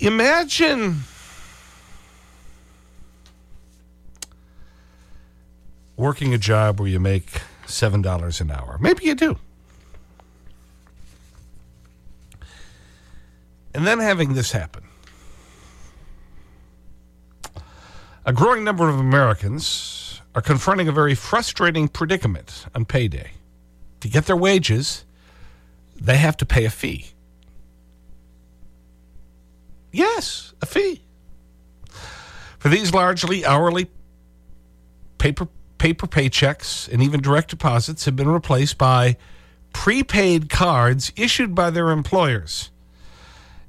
Imagine working a job where you make $7 an hour. Maybe you do. And then having this happen. A growing number of Americans are confronting a very frustrating predicament on payday. To get their wages, they have to pay a fee. Yes, a fee. For these largely hourly paper, paper paychecks and even direct deposits have been replaced by prepaid cards issued by their employers.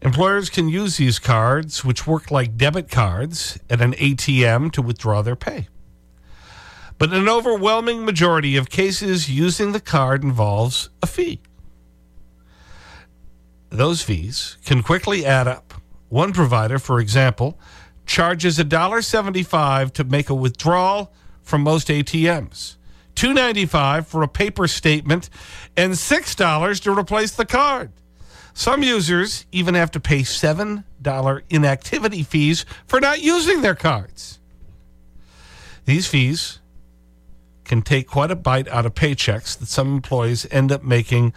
Employers can use these cards, which work like debit cards, at an ATM to withdraw their pay. But an overwhelming majority of cases using the card involves a fee. Those fees can quickly add up. One provider, for example, charges $1.75 to make a withdrawal from most ATMs, $2.95 for a paper statement, and $6 to replace the card. Some users even have to pay $7 inactivity fees for not using their cards. These fees can take quite a bite out of paychecks that some employees end up making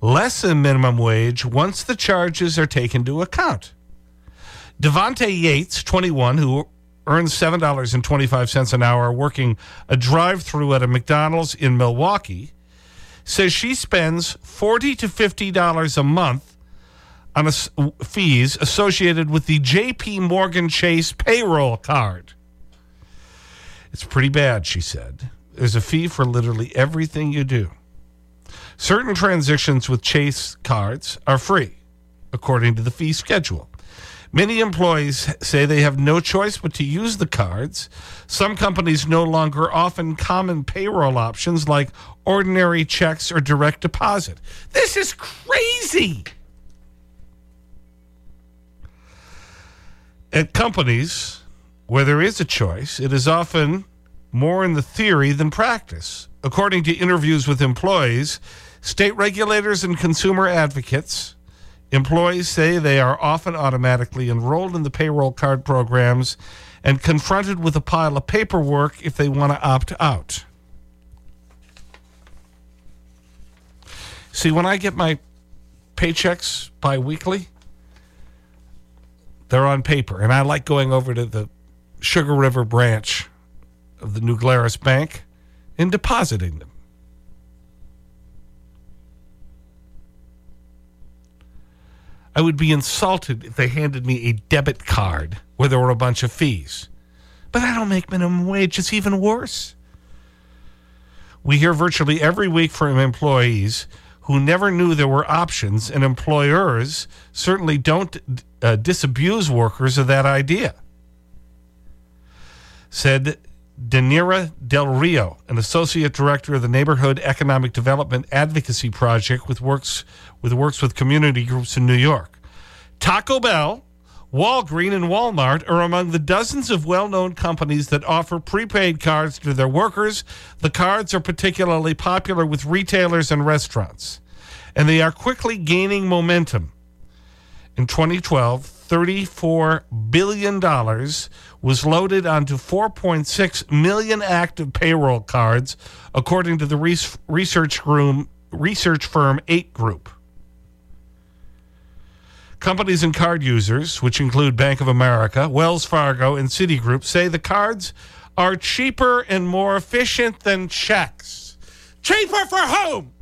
less than minimum wage once the charges are taken into account. Devonte Yates, 21, who earns $7.25 an hour working a drive through at a McDonald's in Milwaukee, says she spends 40 to $50 a month on fees associated with the JP Morgan Chase payroll card. It's pretty bad, she said. There's a fee for literally everything you do. Certain transitions with Chase cards are free, according to the fee schedule. Many employees say they have no choice but to use the cards. Some companies no longer offer common payroll options like ordinary checks or direct deposit. This is crazy. At companies where there is a choice, it is often more in the theory than practice. According to interviews with employees, state regulators and consumer advocates Employees say they are often automatically enrolled in the payroll card programs and confronted with a pile of paperwork if they want to opt out. See, when I get my paychecks biweekly, they're on paper. And I like going over to the Sugar River branch of the New Glarus Bank and depositing them. I would be insulted if they handed me a debit card where there were a bunch of fees. But I don't make minimum wage. It's even worse. We hear virtually every week from employees who never knew there were options, and employers certainly don't uh, disabuse workers of that idea. Said Deyanira Del Rio, an associate director of the Neighborhood Economic Development Advocacy Project with works with, works with community groups in New York. Taco Bell, Walgreen, and Walmart are among the dozens of well-known companies that offer prepaid cards to their workers. The cards are particularly popular with retailers and restaurants, and they are quickly gaining momentum. In 2012, $34 billion was loaded onto 4.6 million active payroll cards, according to the research, room, research firm Aite Group. Companies and card users, which include Bank of America, Wells Fargo, and Citigroup, say the cards are cheaper and more efficient than checks. Cheaper for whom?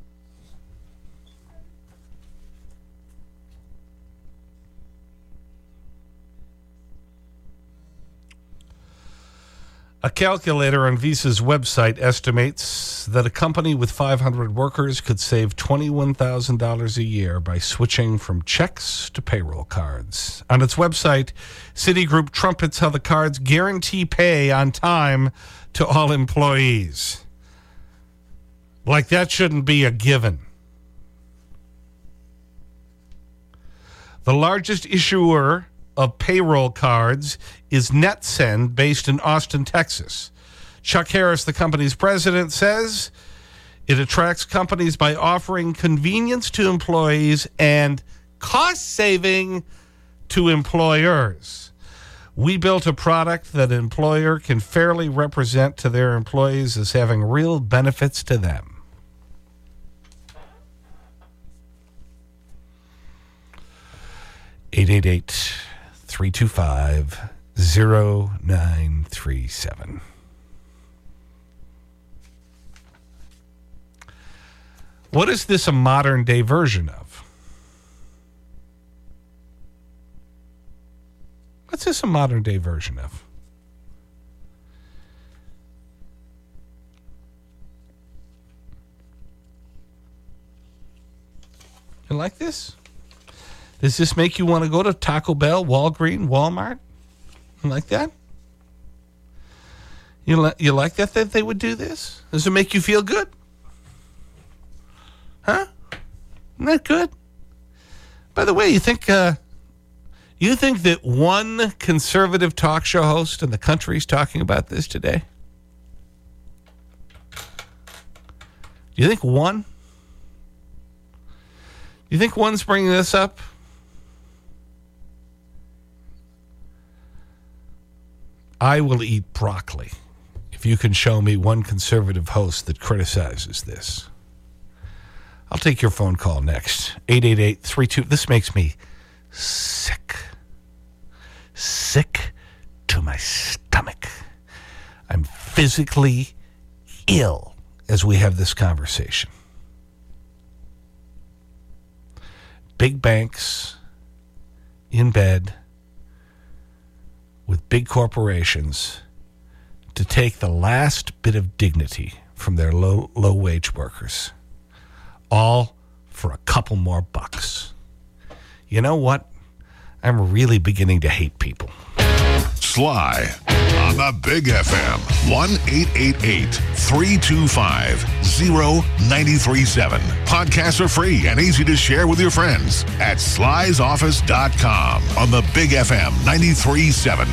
A calculator on Visa's website estimates that a company with 500 workers could save $21,000 a year by switching from checks to payroll cards. On its website, Citigroup trumpets how the cards guarantee pay on time to all employees. Like that shouldn't be a given. The largest issuer of payroll cards is NetSpend, based in Austin, Texas. Chuck Harris, the company's president, says it attracts companies by offering convenience to employees and cost saving to employers. We built a product that an employer can fairly represent to their employees as having real benefits to them. Eight eight eight three two five zero nine three seven. What is this a modern day version of? What's this a modern day version of? You like this? Does this make you want to go to Taco Bell, Walgreens, Walmart? You like that? You, you like that, that they would do this? Does it make you feel good? Huh? Isn't that good? By the way, you think, uh, you think that one conservative talk show host in the country is talking about this today? Do you think one? Do you think one's bringing this up? I will eat broccoli if you can show me one conservative host that criticizes this. I'll take your phone call next. 888-32. This makes me sick. Sick to my stomach. I'm physically ill as we have this conversation. Big banks in bed with big corporations to take the last bit of dignity from their low, low wage workers all for a couple more bucks. You know what? I'm really beginning to hate people. Sly on the Big FM 1 325 0937. Podcasts are free and easy to share with your friends at slysoffice.com on the Big FM 937.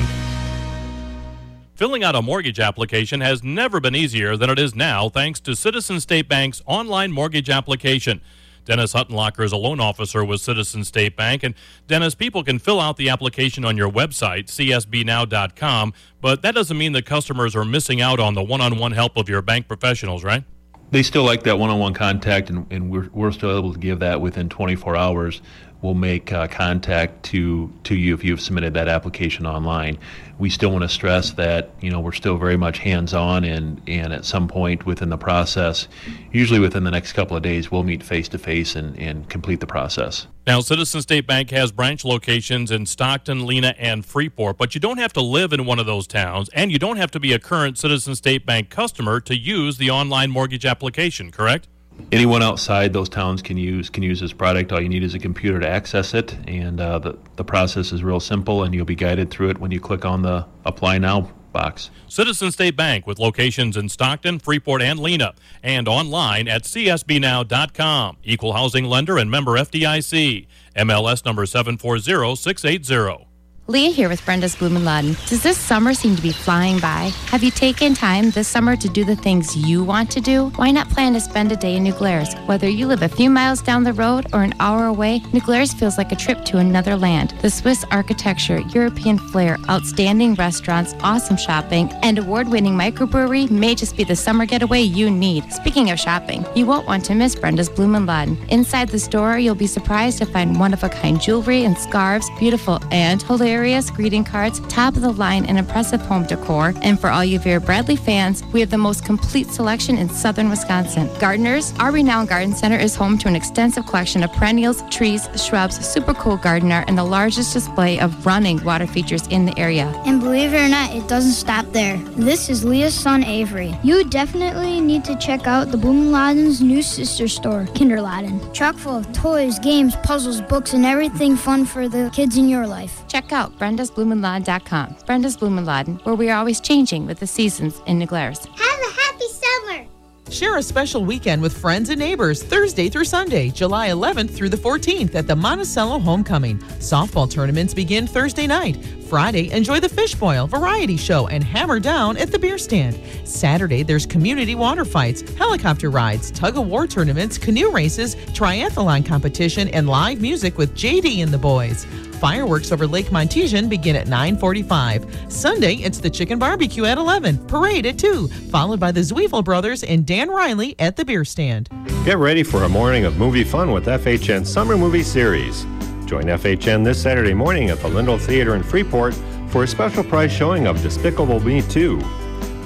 Filling out a mortgage application has never been easier than it is now thanks to Citizen State Bank's online mortgage application. Dennis Huttenlocker is a loan officer with Citizen State Bank. And Dennis, people can fill out the application on your website, csbnow.com, but that doesn't mean that customers are missing out on the one on one help of your bank professionals, right? They still like that one on one contact, and, and we're, we're still able to give that within 24 hours will make uh, contact to to you if you've submitted that application online. We still want to stress that you know we're still very much hands on, and and at some point within the process, usually within the next couple of days, we'll meet face to face and and complete the process. Now, Citizen State Bank has branch locations in Stockton, Lena, and Freeport, but you don't have to live in one of those towns, and you don't have to be a current Citizen State Bank customer to use the online mortgage application, correct? Anyone outside those towns can use can use this product. All you need is a computer to access it, and uh, the the process is real simple, and you'll be guided through it when you click on the Apply Now box. Citizen State Bank with locations in Stockton, Freeport, and Lena, and online at csbnow.com. Equal housing lender and member FDIC. MLS number 740680. Leah here with Brenda's Blumenladen. Does this summer seem to be flying by? Have you taken time this summer to do the things you want to do? Why not plan to spend a day in New Glarus? Whether you live a few miles down the road or an hour away, New Glarus feels like a trip to another land. The Swiss architecture, European flair, outstanding restaurants, awesome shopping, and award-winning microbrewery may just be the summer getaway you need. Speaking of shopping, you won't want to miss Brenda's Blumenladen. Inside the store, you'll be surprised to find one-of-a-kind jewelry and scarves, beautiful and hilarious hilarious greeting cards, top of the line, and impressive home decor. And for all you Vera Bradley fans, we have the most complete selection in southern Wisconsin. Gardeners, our renowned garden center is home to an extensive collection of perennials, trees, shrubs, super cool garden art, and the largest display of running water features in the area. And believe it or not, it doesn't stop there. This is Leah's son Avery. You definitely need to check out the Blumenladen's new sister store, Kinderladen. Chock full of toys, games, puzzles, books, and everything fun for the kids in your life. Check out out brendasblumenladen.com. Brenda's Blumenladen, where we are always changing with the seasons in New Glarus. Have a happy summer! Share a special weekend with friends and neighbors Thursday through Sunday, July 11th through the 14th at the Monticello Homecoming. Softball tournaments begin Thursday night. Friday, enjoy the fish boil, variety show, and hammer down at the beer stand. Saturday, there's community water fights, helicopter rides, tug of war tournaments, canoe races, triathlon competition, and live music with JD and the boys. Fireworks over Lake Montesian begin at 9:45. Sunday, it's the chicken barbecue at 11, parade at 2, followed by the Zweifel brothers and Dan Riley at the beer stand. Get ready for a morning of movie fun with FHN Summer Movie Series. Join FHN this Saturday morning at the Lindo Theater in Freeport for a special prize showing of Despicable Me 2.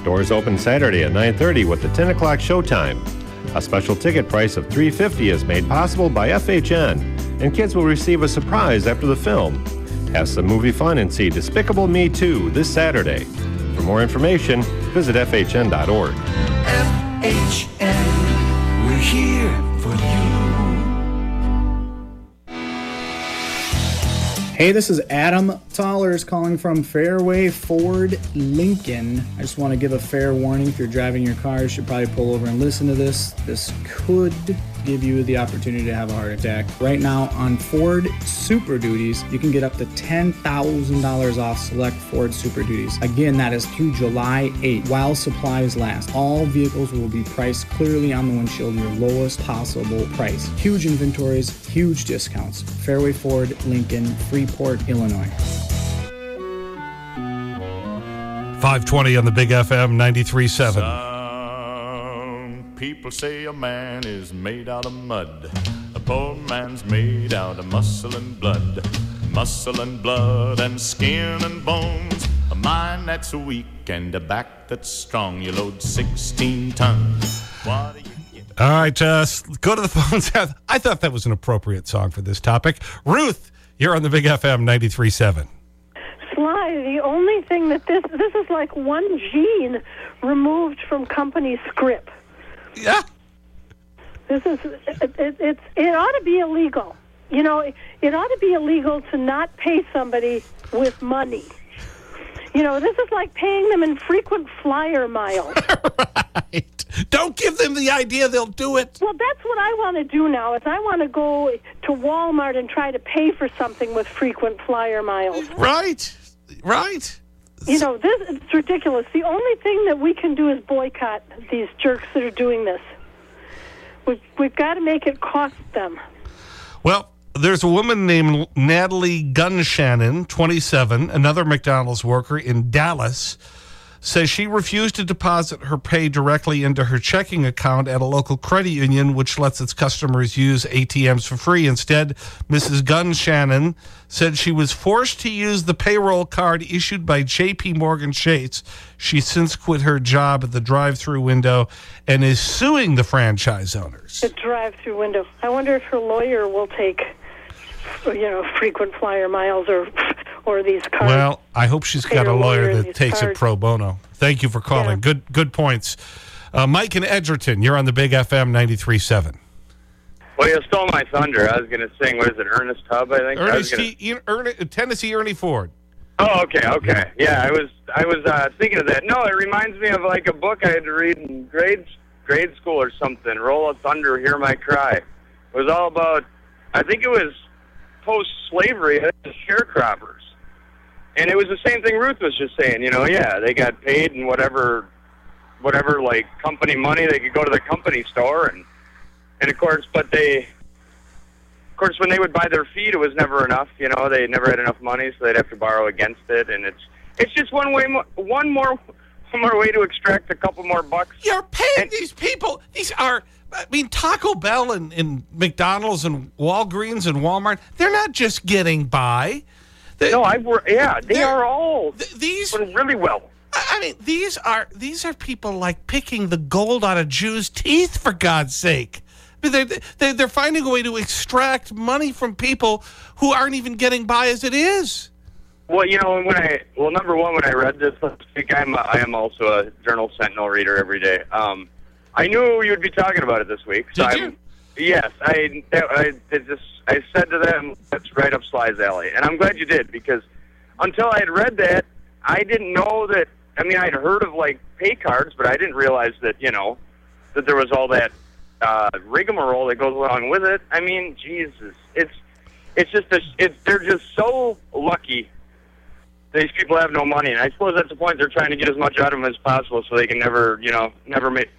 Doors open Saturday at 9:30 with the 10 o'clock showtime. A special ticket price of 350 is made possible by FHN, and kids will receive a surprise after the film. Have some movie fun and see Despicable Me 2 this Saturday. For more information, visit FHN.org. FHN, we're here Hey, this is Adam Tollers calling from Fairway Ford Lincoln. I just want to give a fair warning if you're driving your car, you should probably pull over and listen to this. This could give you the opportunity to have a heart attack. Right now on Ford Super Duties, you can get up to $10,000 off select Ford Super Duties. Again, that is through July 8th while supplies last. All vehicles will be priced clearly on the windshield, your lowest possible price. Huge inventories, huge discounts. Fairway Ford Lincoln, Freeport, Illinois. 520 on the Big FM 93.7. Some people say a man is made out of mud. A poor man's made out of muscle and blood. Muscle and blood and skin and bones. A mind that's weak and a back that's strong. You load 16 tons. What do you get? All right, uh, go to the phones. I thought that was an appropriate song for this topic. Ruth, you're on the Big FM 93.7. Sly, the only thing that this this is like one gene removed from company script. Yeah. This is it, it, it's it ought to be illegal. You know, it, it ought to be illegal to not pay somebody with money. You know, this is like paying them in frequent flyer miles. right. Don't give them the idea they'll do it. Well, that's what I want to do now. Is I want to go to Walmart and try to pay for something with frequent flyer miles. Right. Right. You know, this it's ridiculous. The only thing that we can do is boycott these jerks that are doing this. We've, we've got to make it cost them. Well, there's a woman named Natalie Gunshannon, 27, another McDonald's worker in Dallas, says she refused to deposit her pay directly into her checking account at a local credit union, which lets its customers use ATMs for free. Instead, Mrs. Gunshannon said she was forced to use the payroll card issued by JP Morgan Chase. She since quit her job at the drive through window and is suing the franchise owners. The drive-through window. I wonder if her lawyer will take, you know, frequent flyer miles or or these cards. Well, I hope she's got a lawyer lawyer that these takes it pro bono. Thank you for calling. Good good points. Uh, Mike in Edgerton, you're on the Big FM 93.7. Well, you stole my thunder. I was going to sing, what is it, Ernest Tubb, I think? I was Ernest gonna- T, Ian- Tennessee Ernie Ford. Oh, okay, okay. Yeah, I was I was uh, thinking of that. No, it reminds me of like a book I had to read in grade grade school or something. Roll of Thunder, Hear My Cry. It was all about. I think it was post slavery sharecroppers, and it was the same thing Ruth was just saying. You know, yeah, they got paid in whatever whatever like company money. They could go to the company store and and of course, but they of course, when they would buy their feed, it was never enough. You know, they never had enough money, so they'd have to borrow against it, and it's it's just one way, mo- one more, one more way to extract a couple more bucks. You're paying these people. These are, I mean, Taco Bell and, and McDonald's and Walgreens and Walmart, they're not just getting by. no, I wor- yeah, they are all these doing really well. I mean, these are these are people like picking the gold out of Jews' teeth, for God's sake. I mean, They're, they're, they're finding a way to extract money from people who aren't even getting by as it is. Well, you know, when I well, number one, when I read this last week, I'm a, I am also a Journal Sentinel reader every day. Um, I knew you'd be talking about it this week. So Did I'm, Yes, I, that, I just I said to them, "That's right up Sly's alley," and I'm glad you did because until I had read that, I didn't know that. I mean, I'd heard of like pay cards, but I didn't realize that you know that there was all that uh, rigmarole that goes along with it. I mean, Jesus, it's it's just a, it's they're just so lucky. These people have no money, and I suppose that's the point. They're trying to get as much out of them as possible, so they can never, you know, never make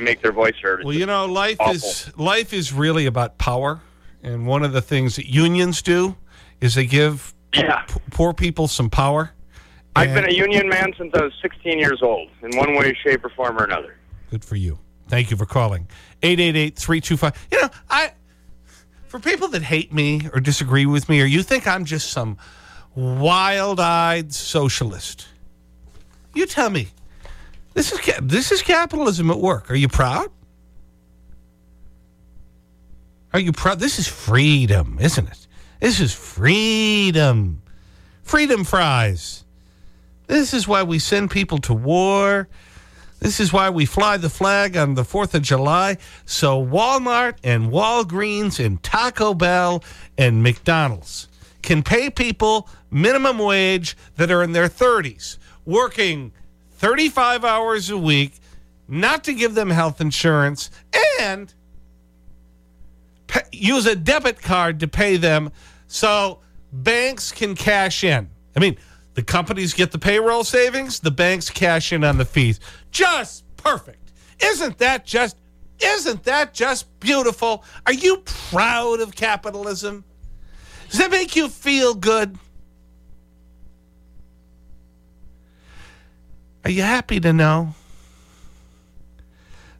make their voice heard. It's Well, you know, life awful. is life is really about power, and one of the things that unions do is they give Yeah. poor people some power. I've been a union man since I was 16 years old, in one way, shape, or form or another. Good for you. Thank you for calling. 888-325. You know, I for people that hate me or disagree with me or you think I'm just some wild-eyed socialist. You tell me. This is this is capitalism at work. Are you proud? Are you proud? This is freedom, isn't it? This is freedom. Freedom fries. This is why we send people to war. This is why we fly the flag on the 4th of July. So Walmart and Walgreens and Taco Bell and McDonald's can pay people minimum wage that are in their 30s, working 35 hours a week, not to give them health insurance, and use a debit card to pay them so banks can cash in. I mean, the companies get the payroll savings, the banks cash in on the fees. Just perfect. Isn't that just isn't that just beautiful? Are you proud of capitalism? Does that make you feel good? Are you happy to know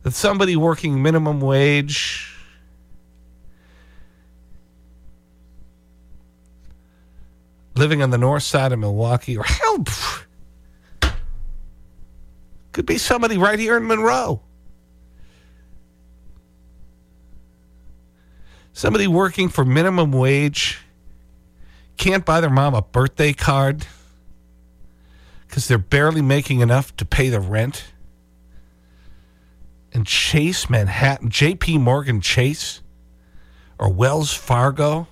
that somebody working minimum wage living on the north side of Milwaukee, or hell, pff, could be somebody right here in Monroe. Somebody working for minimum wage can't buy their mom a birthday card because they're barely making enough to pay the rent. And Chase Manhattan, JP Morgan Chase, or Wells Fargo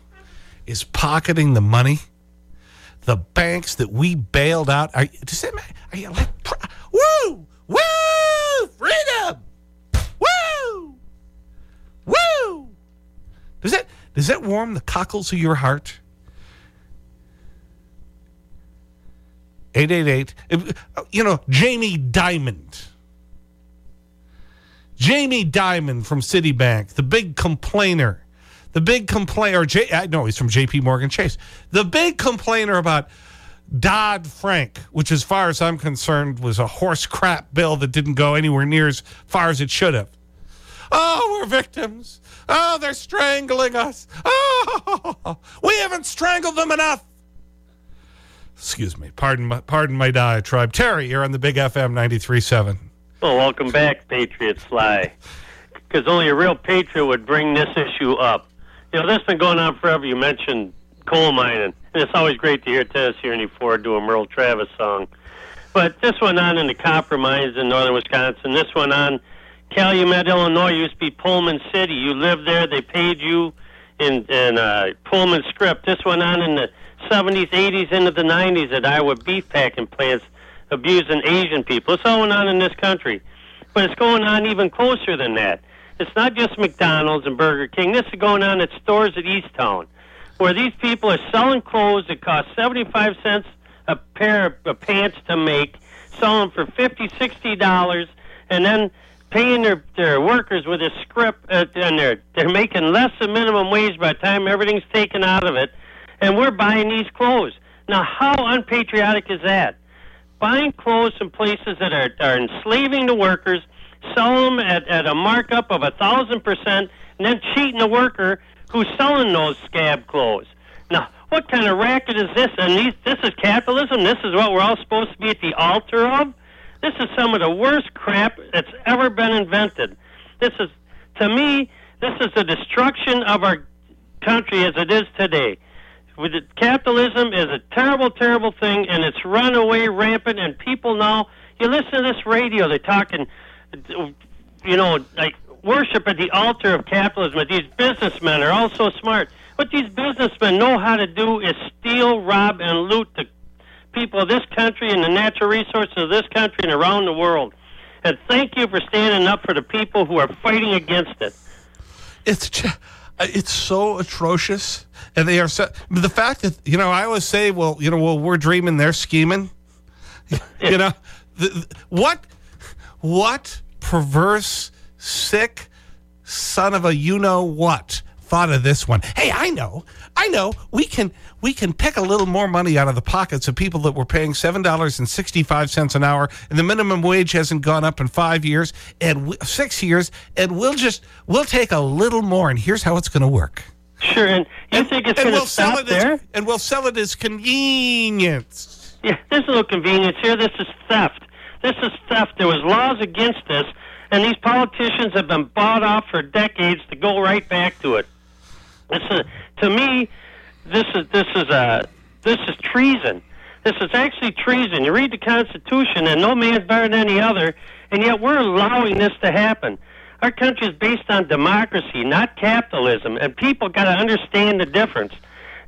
is pocketing the money the banks that we bailed out. Are, does that matter? Are you like, woo, woo, freedom, woo, woo? Does that, does that warm the cockles of your heart? 888, uh, you know, Jamie Dimon. Jamie Dimon from Citibank, the big complainer. The big complainer, know he's from JP Morgan Chase. The big complainer about Dodd Frank, which, as far as I'm concerned, was a horse crap bill that didn't go anywhere near as far as it should have. Oh, we're victims. Oh, they're strangling us. Oh, we haven't strangled them enough. Excuse me. Pardon my, pardon my diatribe. Terry, you're on the Big FM 93.7. Well, welcome back, Patriot Fly. Because only a real patriot would bring this issue up. You know, this has been going on forever. You mentioned coal mining, and it's always great to hear Tennessee Ernie Ford do a Merle Travis song. But this went on in the copper mines in northern Wisconsin. This went on Calumet, Illinois. Used to be Pullman City. You lived there. They paid you in in uh, Pullman script. This went on in the 70s, 80s, into the 90s at Iowa beef packing plants, abusing Asian people. It's going on in this country, but it's going on even closer than that. It's not just McDonald's and Burger King. This is going on at stores at East Towne, where these people are selling clothes that cost 75 cents a pair of pants to make, selling for 50 60 dollars, and then paying their, their workers with a script, uh, and they're, they're making less than minimum wage by the time everything's taken out of it, and we're buying these clothes. Now, how unpatriotic is that? Buying clothes from places that are, are enslaving the workers, sell them at, at a markup of a thousand percent, and then cheating the worker who's selling those scab clothes. Now, what kind of racket is this? And these, this is capitalism. This is what we're all supposed to be at the altar of. This is some of the worst crap that's ever been invented. This is, to me, this is the destruction of our country as it is today. With it, capitalism is a terrible, terrible thing, and it's run away rampant. And people now, you listen to this radio, they're talking, you know, like worship at the altar of capitalism. These businessmen are all so smart. What these businessmen know how to do is steal, rob, and loot the people of this country and the natural resources of this country and around the world. And thank you for standing up for the people who are fighting against it. It's just, it's so atrocious. And they are so, the fact that, you know, I always say, well, you know, well, we're dreaming, they're scheming. you know, the, the- what, what perverse, sick son of a you know what thought of this one. Hey, I know, I know. We can, we can pick a little more money out of the pockets of people that were paying $7.65 an hour and the minimum wage hasn't gone up in five years and six years. And we'll just, we'll take a little more. And here's how it's going to work. Sure, and you and, think it's going to we'll stop there? As, and we'll sell it as convenience. Yeah, there's no convenience here. This is theft. This is theft. There was laws against this, and these politicians have been bought off for decades to go right back to it. This is, to me, this is this is a this is treason. This is actually treason. You read the Constitution, and no man's better than any other, and yet we're allowing this to happen. Our country is based on democracy, not capitalism, and people got to understand the difference.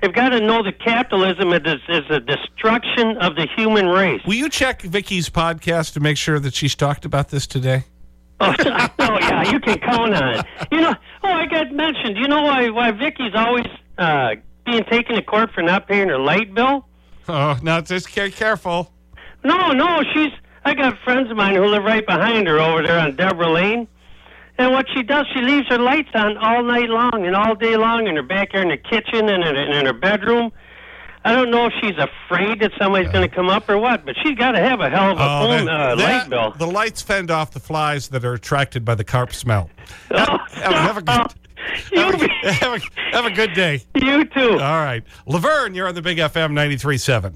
They've got to know that capitalism is, is a destruction of the human race. Will you check Vicky's podcast to make sure that she's talked about this today? oh, yeah, you can count on it. You know, oh, I got mentioned. You know why why Vicky's always uh, being taken to court for not paying her light bill? Oh, now just care careful. No, no, she's. I got friends of mine who live right behind her over there on Deborah Lane. And what she does, she leaves her lights on all night long and all day long in her backyard, in her kitchen, and in, in her bedroom. I don't know if she's afraid that somebody's going to come up or what, but she's got to have a hell of a Oh, phone that- uh, that- light bill. The lights fend off the flies that are attracted by the carp smell. Oh, have, have a good, have, a, have, a, have a good day. You too. All right. Laverne, you're on the Big FM 93.7.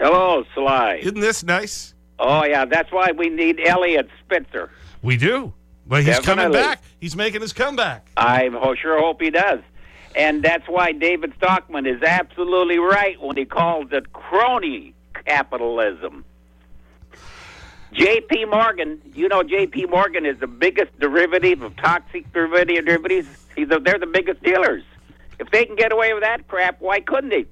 Hello, Sly. Isn't this nice? Oh, yeah, that's why we need Eliot Spitzer. We do. Well, he's coming back. He's making his comeback. I sure hope he does. And that's why David Stockman is absolutely right when he calls it crony capitalism. J.P. Morgan, you know J.P. Morgan is the biggest derivative of toxic derivative derivatives. The, they're the biggest dealers. If they can get away with that crap, why couldn't they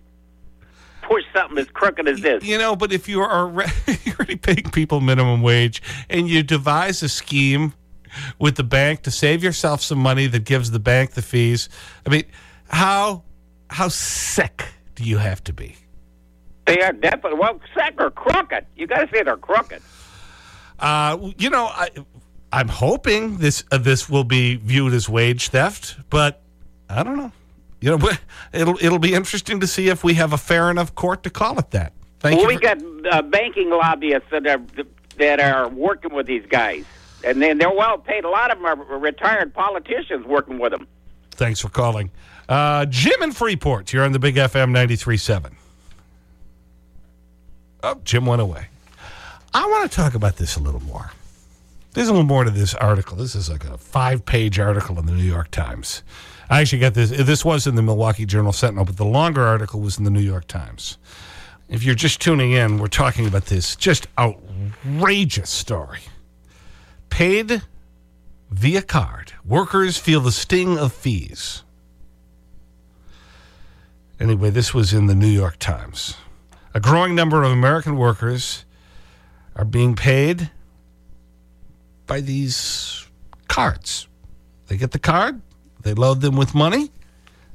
push something as crooked as this? You know, but if you are already, you're already paying people minimum wage and you devise a scheme with the bank to save yourself some money that gives the bank the fees, I mean, how, how sick do you have to be? They are definitely well, sick or crooked. You got to say they're crooked. Uh, you know, I, I'm hoping this, uh, this will be viewed as wage theft, but I don't know. You know, it'll, it'll be interesting to see if we have a fair enough court to call it that. Thank well, you. we got uh, banking lobbyists that are that are working with these guys, and then they're well paid. A lot of them are retired politicians working with them. Thanks for calling. Uh, Jim in Freeport, you're on the Big FM 93.7. Oh, Jim went away. I want to talk about this a little more. There's a little more to this article. This is like a five-page article in the New York Times. I actually got this. This was in the Milwaukee Journal Sentinel, but the longer article was in the New York Times. If you're just tuning in, we're talking about this just outrageous story. Paid via card. Workers feel the sting of fees. Anyway, this was in the New York Times. A growing number of American workers are being paid by these cards. They get the card, they load them with money,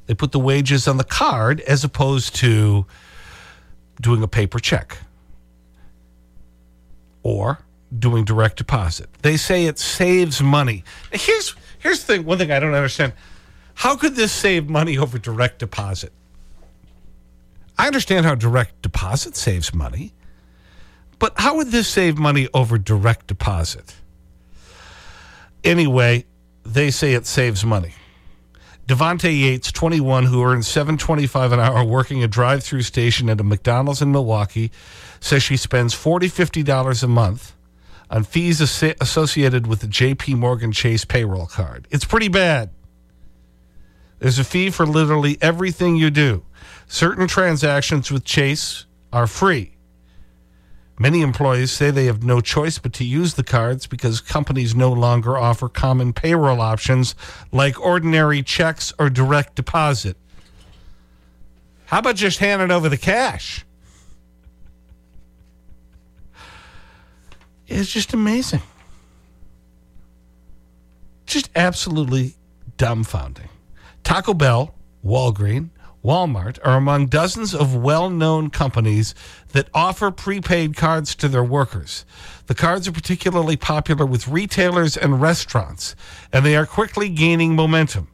they put the wages on the card as opposed to doing a paper check or doing direct deposit. They say it saves money. Here's, here's the thing, one thing I don't understand. How could this save money over direct deposit? I understand how direct deposit saves money, but how would this save money over direct deposit? Anyway, they say it saves money. Devonte Yates, 21, who earns 725 an hour working a drive-through station at a McDonald's in Milwaukee, says she spends $40, $50 a month on fees asso- associated with the J.P. Morgan Chase payroll card. It's pretty bad. There's a fee for literally everything you do. Certain transactions with Chase are free. Many employees say they have no choice but to use the cards because companies no longer offer common payroll options like ordinary checks or direct deposit. How about just handing over the cash? It's just amazing. Just absolutely dumbfounding. Taco Bell, Walgreen, Walmart are among dozens of well-known companies that offer prepaid cards to their workers. The cards are particularly popular with retailers and restaurants, and they are quickly gaining momentum.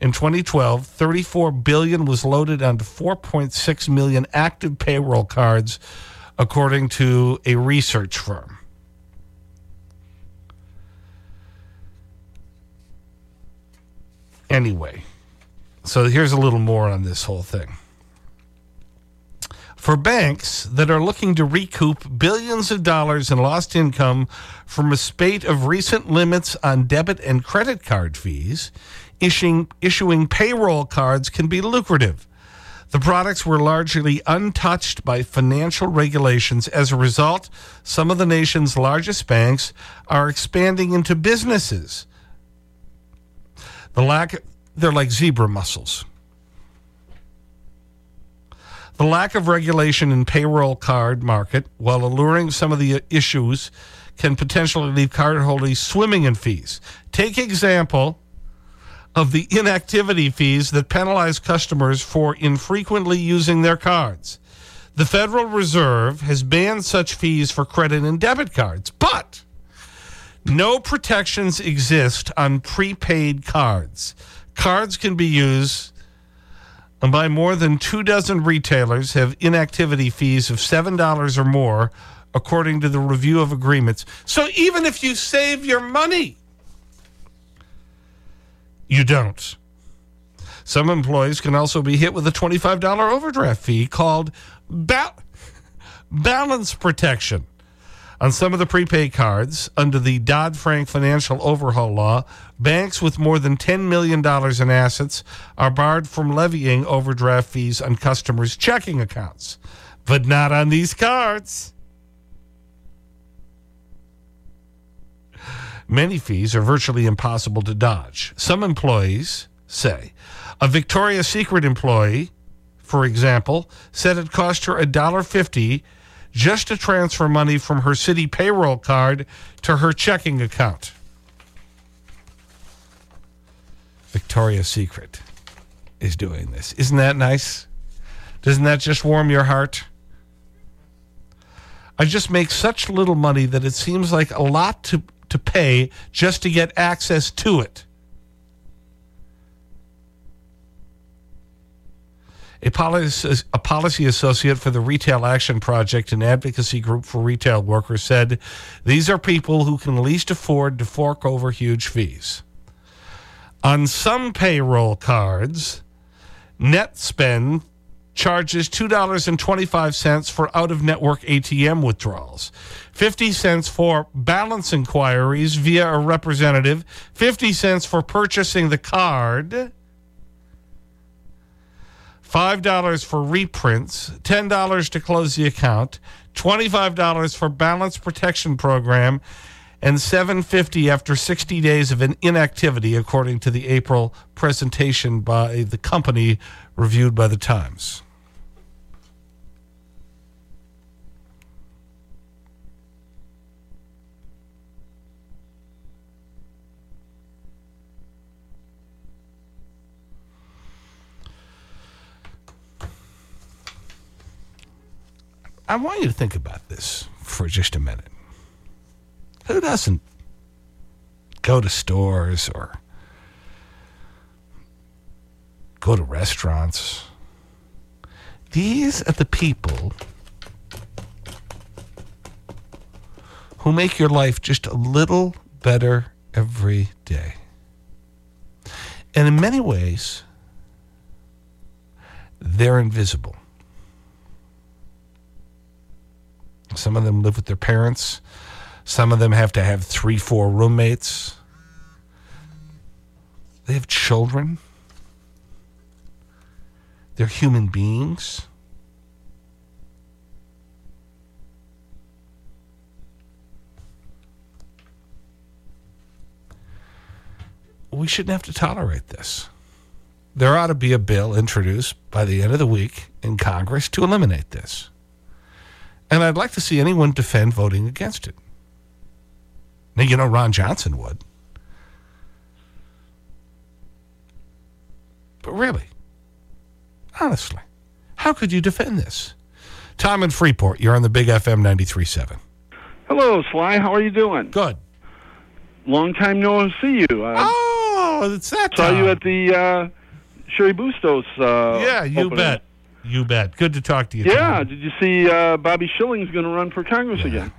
In 2012, 34 billion was loaded onto 4.6 million active payroll cards, according to a research firm. Anyway, so here's a little more on this whole thing. For banks that are looking to recoup billions of dollars in lost income from a spate of recent limits on debit and credit card fees, issuing, issuing payroll cards can be lucrative. The products were largely untouched by financial regulations. As a result, some of the nation's largest banks are expanding into businesses. The lack, they're like zebra mussels. The lack of regulation in payroll card market, while alluring some of the issues, can potentially leave cardholders swimming in fees. Take example of the inactivity fees that penalize customers for infrequently using their cards. The Federal Reserve has banned such fees for credit and debit cards, but no protections exist on prepaid cards. Cards can be used by more than two dozen retailers have inactivity fees of $7 or more, according to the review of agreements. So even if you save your money, you don't. Some employees can also be hit with a $25 overdraft fee called ba balance protection. On some of the prepaid cards, under the Dodd Frank financial overhaul law, banks with more than $10 million in assets are barred from levying overdraft fees on customers' checking accounts, but not on these cards. Many fees are virtually impossible to dodge. Some employees say a Victoria's Secret employee, for example, said it cost her $1.50 just to transfer money from her Citi payroll card to her checking account. Victoria's Secret is doing this. Isn't that nice? Doesn't that just warm your heart? I just make such little money that it seems like a lot to, to pay just to get access to it. A policy, a policy associate for the Retail Action Project, an advocacy group for retail workers, said these are people who can least afford to fork over huge fees. On some payroll cards, NetSpend charges $2.25 for out of network ATM withdrawals, 50 cents for balance inquiries via a representative, 50 cents for purchasing the card. $5 for reprints, $10 to close the account, $25 for balance protection program, and $750 after 60 days of an inactivity, according to the April presentation by the company reviewed by the Times. I want you to think about this for just a minute. Who doesn't go to stores or go to restaurants? These are the people who make your life just a little better every day. And in many ways, they're invisible. Some of them live with their parents. Some of them have to have three, four roommates. They have children. They're human beings. We shouldn't have to tolerate this. There ought to be a bill introduced by the end of the week in Congress to eliminate this. And I'd like to see anyone defend voting against it. Now, you know, Ron Johnson would. But really, honestly, how could you defend this? Tom in Freeport, you're on the Big FM 93.7. Hello, Sly. How are you doing? Good. Long time no see you. Uh, oh, it's that Saw you at the uh, Cheri Bustos. Uh, Yeah, you opening. bet. You bet. Good to talk to you. Yeah, Tom. did you see uh, Bobby Schilling's going to run for Congress again?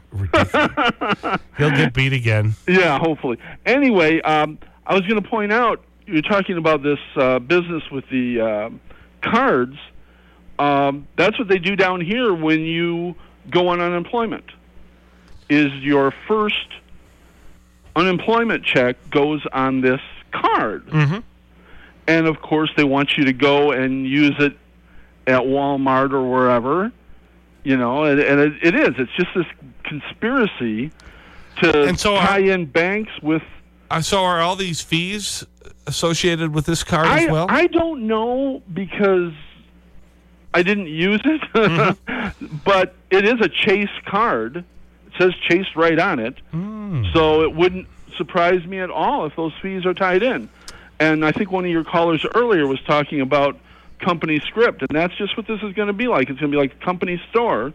He'll get beat again. Yeah, hopefully. Anyway, um, I was going to point out you're talking about this uh, business with the uh, cards. Um, that's what they do down here when you go on unemployment. Is your first unemployment check goes on this card, mm-hmm. and of course they want you to go and use it at Walmart or wherever. You know, and, and it, it is. It's just this conspiracy to And so tie in banks with Uh, so are all these fees associated with this card I, as well? I don't know because I didn't use it, Mm-hmm. but it is a Chase card. It says Chase right on it, Hmm. so it wouldn't surprise me at all if those fees are tied in. And I think one of your callers earlier was talking about company script, and that's just what this is going to be like. It's going to be like a company store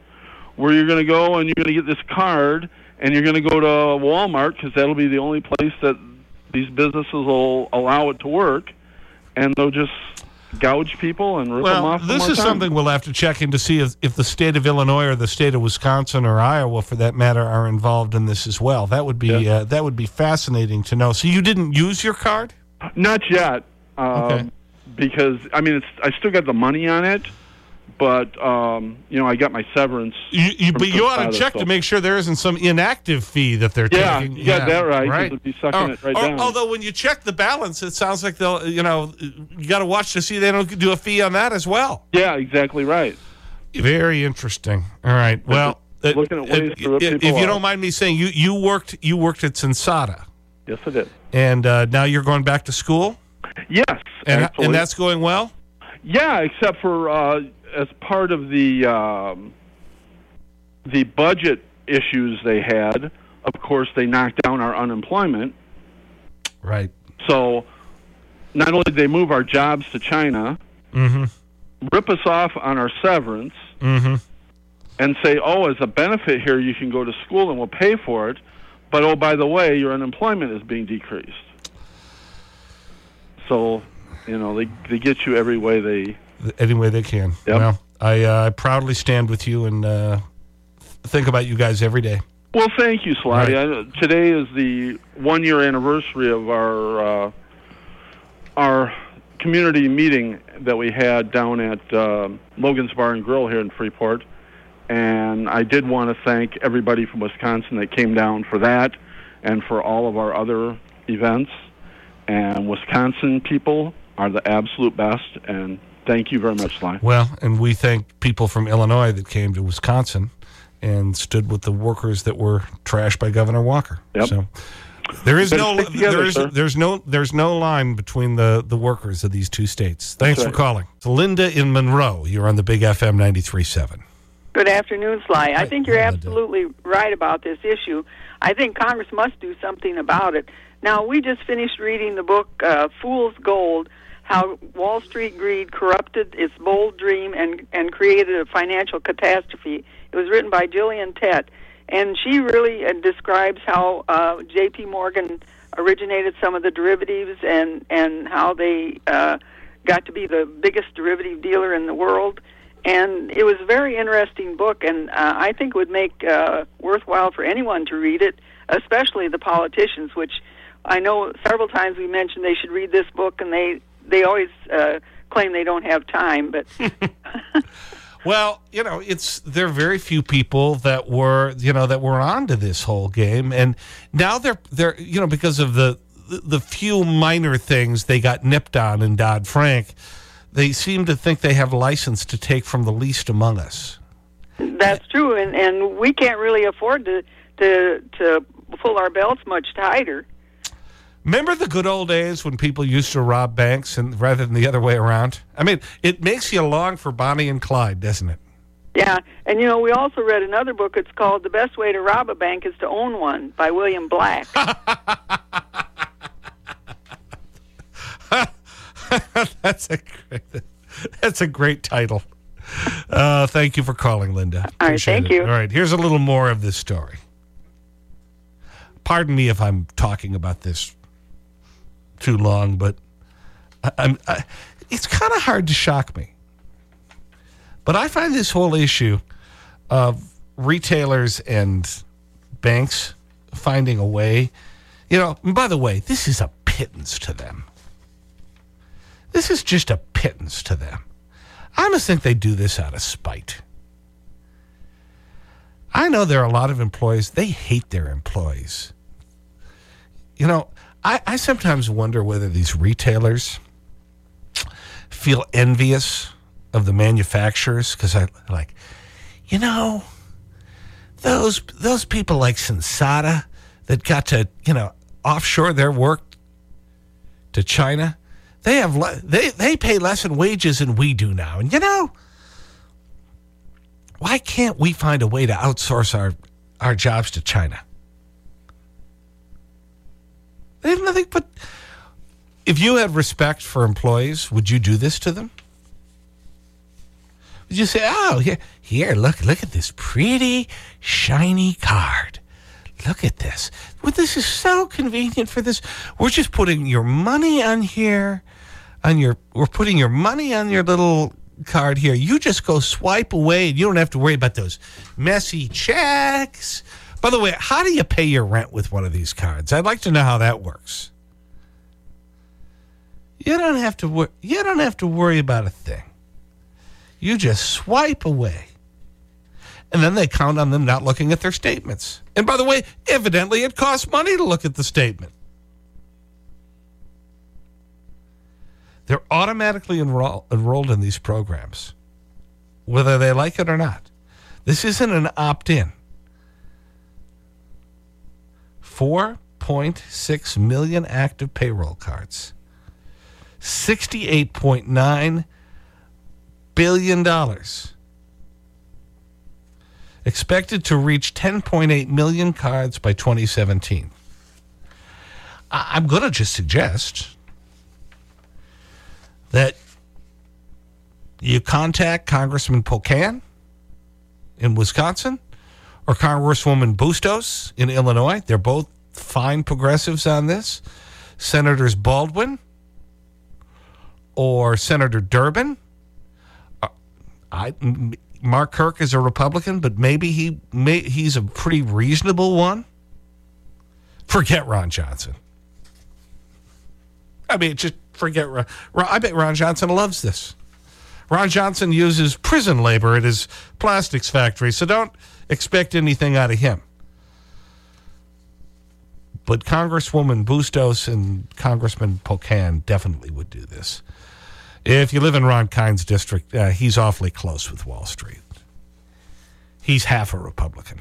where you're going to go and you're going to get this card, and you're going to go to Walmart because that'll be the only place that these businesses will allow it to work, and they'll just gouge people and rip them off. this is time. something we'll have to check in to see if, if the state of Illinois or the state of Wisconsin or Iowa, for that matter, are involved in this as well. That would be uh, that would be fascinating to know. So you didn't use your card? Not yet, um, Okay. Because I mean, it's I still got the money on it, but um, you know, I got my severance. You, you, but you ought to check so- to make sure there isn't some inactive fee that they're Yeah, taking. you got that right, it'd be sucking Or- it right or- down. Although when you check the balance, it sounds like they'll, you know, you got to watch to see they don't do a fee on that as well. Yeah, exactly right. Very interesting. All right. Well, uh, looking at ways to rip if, if you off. don't mind me saying, you you worked you worked at Sensata, Yes, I did. and uh, now you're going back to school, Yes, and and that's going well. Yeah, except for uh, as part of the um, the budget issues they had. Of course, they knocked down our unemployment. Right. So, not only did they move our jobs to China, Mm-hmm. rip us off on our severance, Mm-hmm. and say, "Oh, as a benefit here, you can go to school and we'll pay for it." But oh, by the way, your unemployment is being decreased. So, you know, they they get you every way they Any way they can. Yep. Well, I uh, proudly stand with you and uh, think about you guys every day. Well, thank you, Sly. I, today is the one year anniversary of our uh, our community meeting that we had down at uh, Logan's Bar and Grill here in Freeport, and I did want to thank everybody from Wisconsin that came down for that, and for all of our other events. And Wisconsin people are the absolute best, and thank you very much, Sly. Well, and we thank people from Illinois that came to Wisconsin and stood with the workers that were trashed by Governor Walker. Yep. So there is no together, there is, sir. there's no there's no line between the the workers of these two states. Thanks That's for calling. It's Linda in Monroe. You're on the Big FM 93.7. Good afternoon, Sly. I think you're absolutely right about this issue. I think Congress must do something about it. Now, we just finished reading the book uh, Fool's Gold How Wall Street Greed Corrupted Its Bold Dream and, and Created a Financial Catastrophe. It was written by Gillian Tett. And she really uh, describes how uh, J.P. Morgan originated some of the derivatives and, and how they uh, got to be the biggest derivative dealer in the world and it was a very interesting book, and uh, I think would make uh, worthwhile for anyone to read it, especially the politicians. Which I know several times we mentioned they should read this book, and they they always uh, claim they don't have time. But Well, you know, it's there are very few people that were, you know, that were onto this whole game and now they're they're you know because of the the few minor things they got nipped on in Dodd-Frank, they seem to think they have license to take from the least among us. that's true, and and we can't really afford to to to pull our belts much tighter. Remember the good old days when people used to rob banks and rather than the other way around? I mean, it makes you long for Bonnie and Clyde, doesn't it? Yeah, and you know we also read another book. It's called "The Best Way to Rob a Bank Is to Own One" by William Black. that's a great, that's a great title. Uh, thank you for calling, Linda. All right, thank it. you. All right, here's a little more of this story. Pardon me if I'm talking about this too long, but I, I'm, I, it's kind of hard to shock me. But I find this whole issue of retailers and banks finding a way, you know, by the way, this is a pittance to them. This is just a pittance to them. I must think they do this out of spite. I know there are a lot of employees, they hate their employees. You know, I, I sometimes wonder whether these retailers feel envious of the manufacturers because I like, you know, those, those people like Sensata that got to, you know, offshore their work to China, they, have they, they pay less in wages than we do now. And, you know, why can't we find a way to outsource our, our jobs to China? They have nothing but. If you had respect for employees, would you do this to them? Would you say, oh, here, here look, look at this pretty, shiny card. Look at this. Well, this is so convenient for this. We're just putting your money on here. On your, we're putting your money on your little card here. You just go swipe away and you don't have to worry about those messy checks. By the way, how do you pay your rent with one of these cards? I'd like to know how that works. You don't have to, you don't have to worry about a thing. You just swipe away. And then they count on them not looking at their statements. And by the way, evidently it costs money to look at the statement. They're automatically enroll, enrolled in these programs, whether they like it or not. This isn't an opt in. 4.6 million active payroll cards, $68.9 billion. Expected to reach 10.8 million cards by 2017. I'm going to just suggest that you contact Congressman Pocan in Wisconsin or Congresswoman Bustos in Illinois. They're both fine progressives on this. Senators Baldwin or Senator Durbin. Uh, I, Mark Kirk is a Republican, but maybe he may, he's a pretty reasonable one. Forget Ron Johnson. I mean, just forget. Ron, I bet Ron Johnson loves this. Ron Johnson uses prison labor at his plastics factory, so don't expect anything out of him. But Congresswoman Bustos and Congressman Pocan definitely would do this. If you live in Ron Kind's district, uh, he's awfully close with Wall Street. He's half a Republican.